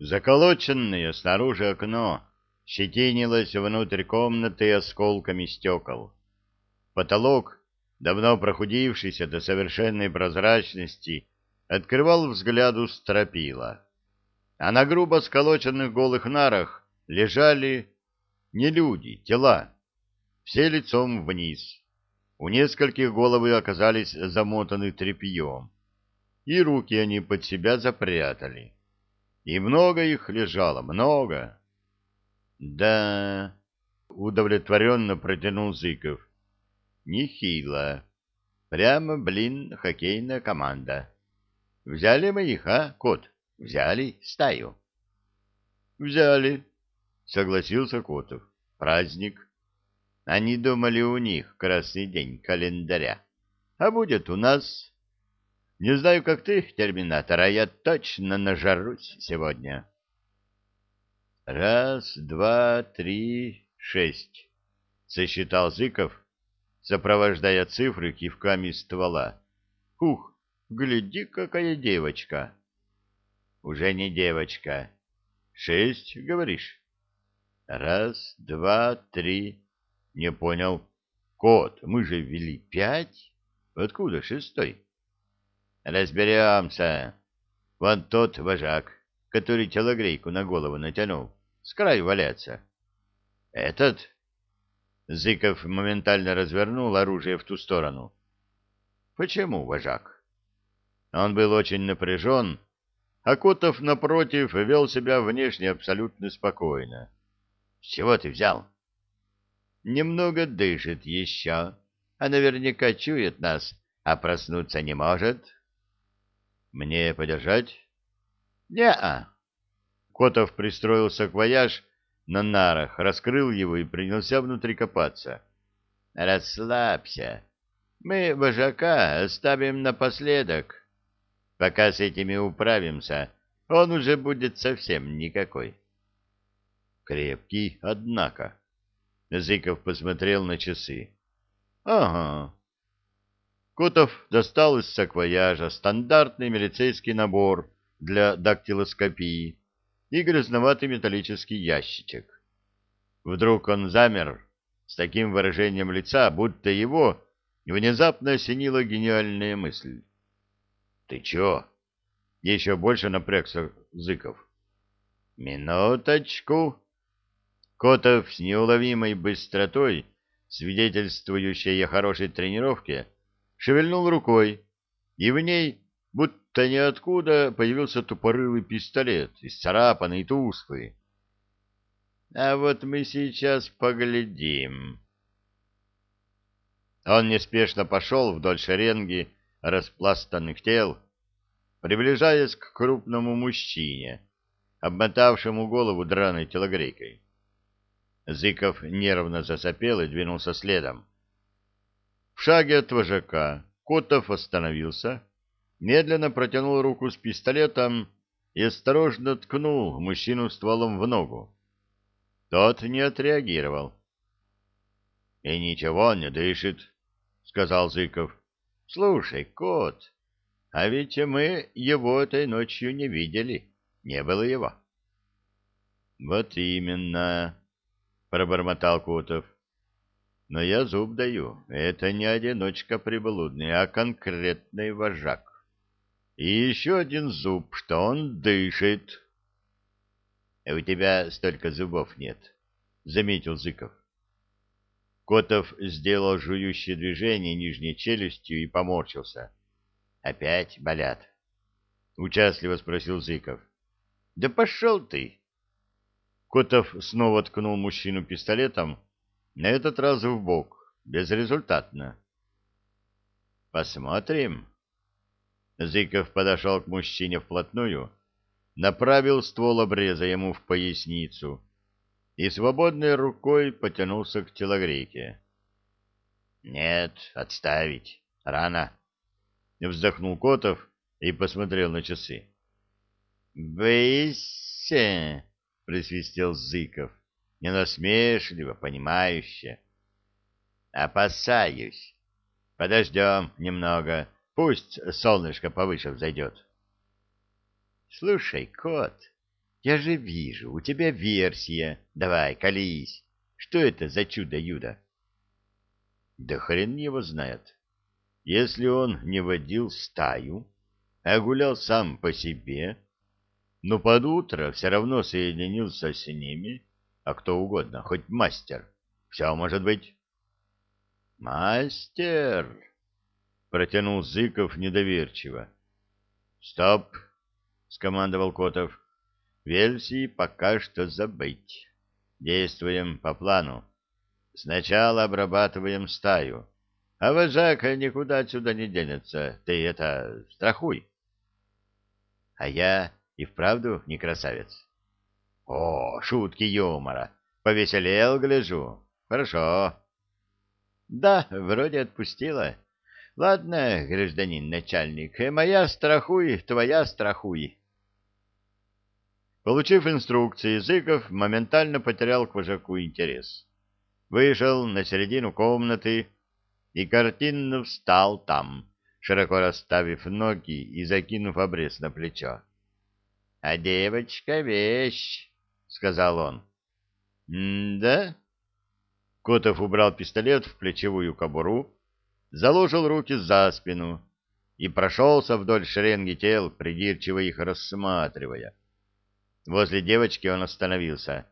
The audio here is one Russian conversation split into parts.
Заколоченное снаружи окно щетинилось внутрь комнаты осколками стекол. Потолок, давно прохудившийся до совершенной прозрачности, открывал взгляду стропила. А на грубо сколоченных голых нарах лежали не люди, тела, все лицом вниз. У нескольких головы оказались замотаны тряпьем, и руки они под себя запрятали. И много их лежало, много. Да, удовлетворенно протянул Зыков. Нехило. Прямо, блин, хоккейная команда. Взяли мы их, а, кот? Взяли стаю. Взяли, согласился Котов. Праздник. Они думали, у них красный день календаря. А будет у нас не знаю, как ты, терминатор, а я точно нажарусь сегодня. Раз, два, три, шесть, сосчитал Зыков, сопровождая цифры кивками ствола. Ух, гляди, какая девочка. Уже не девочка. Шесть, говоришь? Раз, два, три. Не понял. Кот, мы же ввели пять. Откуда шестой? Разберемся. Вон тот вожак, который телогрейку на голову натянул, с краю валяться. Этот? Зыков моментально развернул оружие в ту сторону. Почему вожак? Он был очень напряжен, а Котов, напротив, вел себя внешне абсолютно спокойно. — С чего ты взял? — Немного дышит еще, а наверняка чует нас, а проснуться не может. — мне подержать? Не-а. Котов пристроился к вояж на нарах, раскрыл его и принялся внутри копаться. Расслабься. Мы вожака оставим напоследок. Пока с этими управимся, он уже будет совсем никакой. Крепкий, однако. Зыков посмотрел на часы. Ага, Котов достал из саквояжа стандартный милицейский набор для дактилоскопии и грязноватый металлический ящичек. Вдруг он замер с таким выражением лица, будто его внезапно осенила гениальная мысль. — Ты чё? — еще больше напрягся Зыков. — Минуточку. Котов с неуловимой быстротой, свидетельствующей о хорошей тренировке, — шевельнул рукой, и в ней, будто ниоткуда, появился тупорылый пистолет, исцарапанный и тусклый. — А вот мы сейчас поглядим. Он неспешно пошел вдоль шеренги распластанных тел, приближаясь к крупному мужчине, обмотавшему голову драной телогрейкой. Зыков нервно засопел и двинулся следом. В шаге от вожака Котов остановился, медленно протянул руку с пистолетом и осторожно ткнул мужчину стволом в ногу. Тот не отреагировал. — И ничего не дышит, — сказал Зыков. — Слушай, кот, а ведь мы его этой ночью не видели, не было его. — Вот именно, — пробормотал Котов. — но я зуб даю, это не одиночка приблудный, а конкретный вожак. И еще один зуб, что он дышит. — У тебя столько зубов нет, — заметил Зыков. Котов сделал жующее движение нижней челюстью и поморщился. — Опять болят? — участливо спросил Зыков. — Да пошел ты! Котов снова ткнул мужчину пистолетом, на этот раз в бок, безрезультатно. Посмотрим. Зыков подошел к мужчине вплотную, направил ствол обреза ему в поясницу и свободной рукой потянулся к телогрейке. Нет, отставить. Рано. Вздохнул Котов и посмотрел на часы. «Боишься?» — присвистел Зыков не насмешливо, понимающе. Опасаюсь. Подождем немного, пусть солнышко повыше взойдет. Слушай, кот, Я же вижу, у тебя версия. Давай, колись. Что это за чудо-юдо? Да хрен его знает. Если он не водил стаю, а гулял сам по себе, но под утро все равно соединился с ними, а кто угодно, хоть мастер, все может быть. «Мастер!» — протянул Зыков недоверчиво. «Стоп!» — скомандовал Котов. «Версии пока что забыть. Действуем по плану. Сначала обрабатываем стаю, а вожак никуда отсюда не денется. Ты это, страхуй!» «А я и вправду не красавец?» «О, шутки юмора! Повеселел, гляжу. Хорошо!» Да, вроде отпустила. Ладно, гражданин начальник, моя страхуй, твоя страхуй. Получив инструкции, Зыков моментально потерял к вожаку интерес. Вышел на середину комнаты и картинно встал там, широко расставив ноги и закинув обрез на плечо. — А девочка — вещь, — сказал он. — Да? Котов убрал пистолет в плечевую кобуру, заложил руки за спину и прошелся вдоль шеренги тел, придирчиво их рассматривая. Возле девочки он остановился.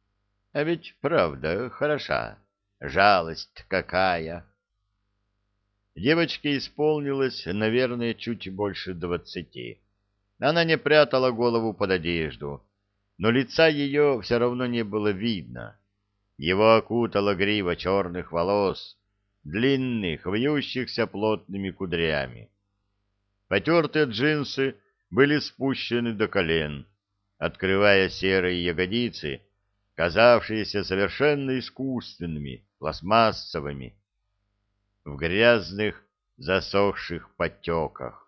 — А ведь правда хороша. Жалость какая! Девочке исполнилось, наверное, чуть больше двадцати. Она не прятала голову под одежду, но лица ее все равно не было видно. Его окутала грива черных волос, длинных, вьющихся плотными кудрями. Потертые джинсы были спущены до колен, открывая серые ягодицы, казавшиеся совершенно искусственными, пластмассовыми, в грязных, засохших потеках.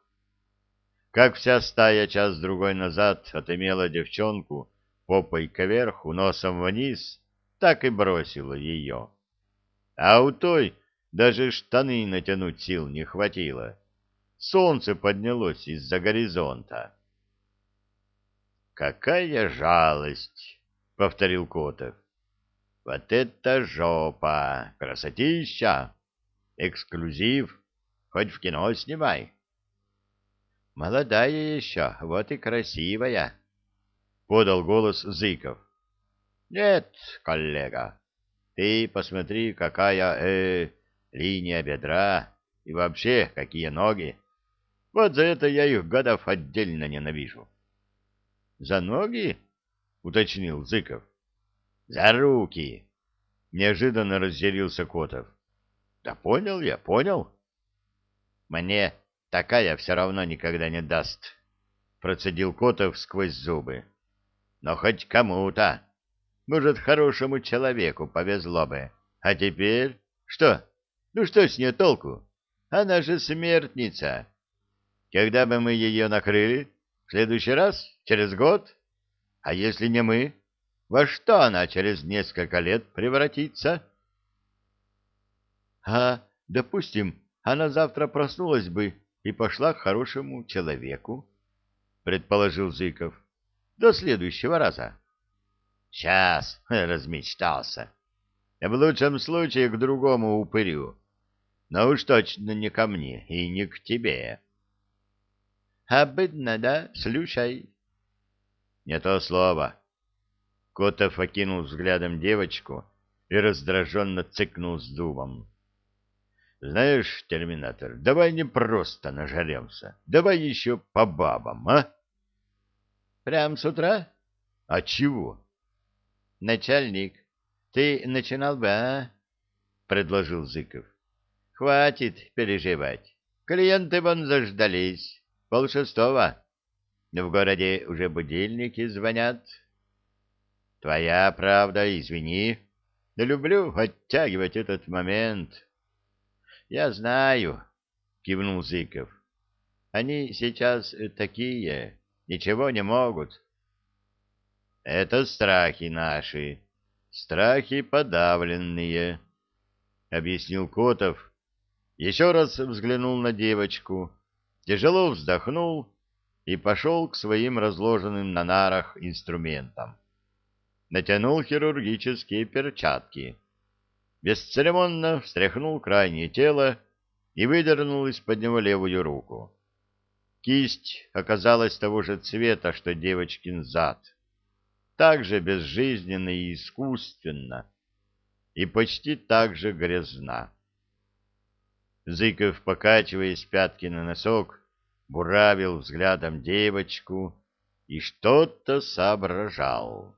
Как вся стая час-другой назад отымела девчонку попой кверху, носом вниз — так и бросила ее. А у той даже штаны натянуть сил не хватило. Солнце поднялось из-за горизонта. «Какая жалость!» — повторил Котов. «Вот это жопа! Красотища! Эксклюзив! Хоть в кино снимай!» «Молодая еще, вот и красивая!» — подал голос Зыков. Нет, коллега, ты посмотри, какая, э, линия бедра и вообще какие ноги. Вот за это я их гадов отдельно ненавижу. — За ноги? — уточнил Зыков. — За руки! — неожиданно разъярился Котов. — Да понял я, понял. — Мне такая все равно никогда не даст, — процедил Котов сквозь зубы. — Но хоть кому-то. Может, хорошему человеку повезло бы. А теперь... Что? Ну что с нее толку? Она же смертница. Когда бы мы ее накрыли? В следующий раз? Через год? А если не мы? Во что она через несколько лет превратится? А, допустим, она завтра проснулась бы и пошла к хорошему человеку, предположил Зыков. До следующего раза. Сейчас размечтался. В лучшем случае к другому упырю. Но уж точно не ко мне и не к тебе. Обыдно, да? Слушай. Не то слово. Котов окинул взглядом девочку и раздраженно цыкнул с дубом. Знаешь, терминатор, давай не просто нажаремся, давай еще по бабам, а? Прям с утра? А чего? Начальник, ты начинал бы, а? — предложил Зыков. — Хватит переживать. Клиенты вон заждались. Полшестого. В городе уже будильники звонят. — Твоя правда, извини. Люблю оттягивать этот момент. — Я знаю, — кивнул Зыков. — Они сейчас такие, ничего не могут. Это страхи наши, страхи подавленные, — объяснил Котов. Еще раз взглянул на девочку, тяжело вздохнул и пошел к своим разложенным на нарах инструментам. Натянул хирургические перчатки. Бесцеремонно встряхнул крайнее тело и выдернул из-под него левую руку. Кисть оказалась того же цвета, что девочкин зад. Так же безжизненно и искусственно, и почти так же грязна. Зыков, покачиваясь пятки на носок, буравил взглядом девочку и что-то соображал.